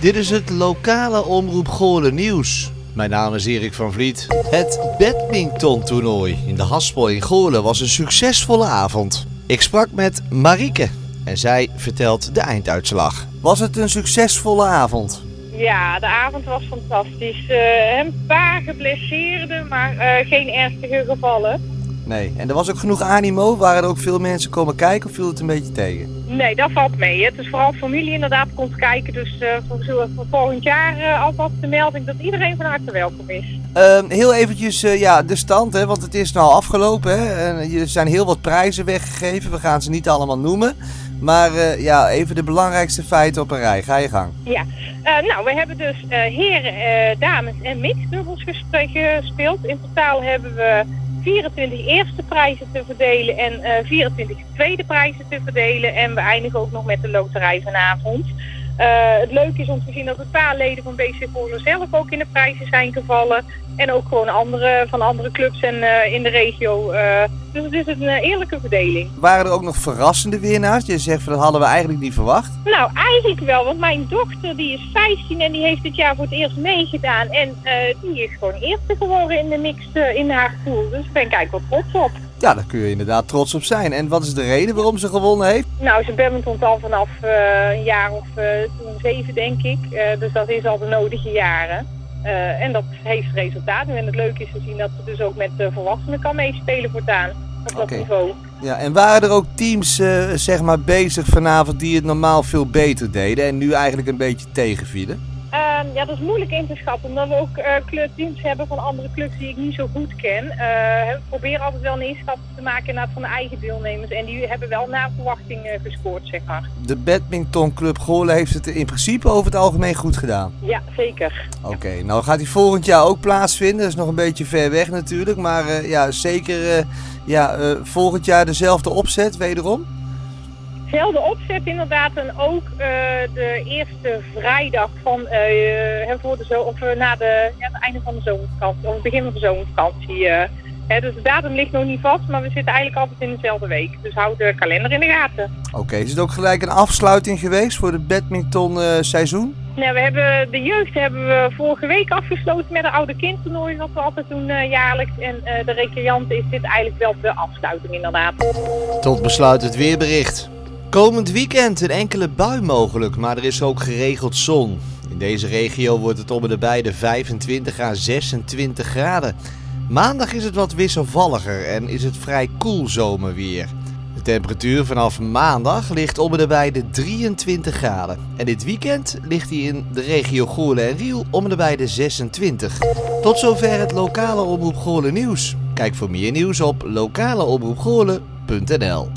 Dit is het lokale Omroep Goorlen nieuws. Mijn naam is Erik van Vliet. Het badmintontoernooi in de Haspel in Goorlen was een succesvolle avond. Ik sprak met Marieke en zij vertelt de einduitslag. Was het een succesvolle avond? Ja, de avond was fantastisch. Eh, een paar geblesseerden, maar eh, geen ernstige gevallen. Nee, en er was ook genoeg animo. Waren er ook veel mensen komen kijken of viel het een beetje tegen? Nee, dat valt mee. Het is vooral familie inderdaad komt kijken. Dus eh, voor, voor volgend jaar eh, alvast de melding dat iedereen van harte welkom is. Ehm, heel eventjes eh, ja, de stand, hè, want het is nou afgelopen. Hè, en er zijn heel wat prijzen weggegeven. We gaan ze niet allemaal noemen. Maar ja, even de belangrijkste feiten op een rij. Ga je gang. Ja, nou we hebben dus eh, heren, dames en mix dubbels gespe- gespeeld. In totaal hebben we 24 eerste prijzen te verdelen en eh 24 tweede prijzen te verdelen. En we eindigen ook nog met de loterij vanavond. Eh, het leuke is om te zien dat een paar leden van BC Goorlen zelf ook in de prijzen zijn gevallen. En ook gewoon andere, van andere clubs en, eh, in de regio. eh, dus het is een eerlijke verdeling. Waren er ook nog verrassende winnaars? Je zegt dat hadden we eigenlijk niet verwacht. Nou, eigenlijk wel, want mijn dochter die is 15 en die heeft dit jaar voor het eerst meegedaan. En die is gewoon eerste geworden in de mix eh, in haar pool. Dus daar ben ik eigenlijk wel trots op. Ja, daar kun je inderdaad trots op zijn. En wat is de reden waarom ze gewonnen heeft? Nou, ze badmintont al vanaf eh, een jaar of eh, toen zeven, denk ik. Eh, dus dat is al de nodige jaren. En dat heeft resultaat nu. En het leuke is te zien dat ze dus ook met de volwassenen kan meespelen voortaan. Op dat niveau. Ja, en waren er ook teams zeg maar bezig vanavond die het normaal veel beter deden en nu eigenlijk een beetje tegenvielen? Ehm, ja, dat is moeilijk in te schatten, omdat we ook eh clubteams hebben van andere clubs die ik niet zo goed ken. Eh, we proberen altijd wel een inschatting te maken inderdaad van de eigen deelnemers. En die hebben wel naar verwachting eh, gescoord, zeg maar. De badmintonclub Goorlen heeft het in principe over het algemeen goed gedaan. Ja, zeker. Oké, nou gaat die volgend jaar ook plaatsvinden. Dat is nog een beetje ver weg natuurlijk. Maar ja, zeker ja, volgend jaar dezelfde opzet wederom. Zelfde opzet inderdaad en ook eh, de eerste vrijdag van, voor de zo of eh, na de, ja, het einde van de zomervakantie, of het begin van de zomervakantie. eh. Hè, dus de datum ligt nog niet vast, maar we zitten eigenlijk altijd in dezelfde week. Dus houd de kalender in de gaten. Oké, is het ook gelijk een afsluiting geweest voor het badminton eh, seizoen? Nou, we hebben de jeugd hebben we vorige week afgesloten met een oude kindtoernooi, wat we altijd doen eh, jaarlijks. En eh, de recreanten is dit eigenlijk wel de afsluiting inderdaad. Tot besluit het weerbericht. Komend weekend een enkele bui mogelijk, maar er is ook geregeld zon. In deze regio wordt het om de 25 à 26 graden. Maandag is het wat wisselvalliger en is het vrij koel zomerweer. De temperatuur vanaf maandag ligt om de 23 graden. En dit weekend ligt hij in de regio Goorlen en Riel om de 26. Tot zover het lokale Omroep Goorlen nieuws. Kijk voor meer nieuws op lokaleomroepgoorlen.nl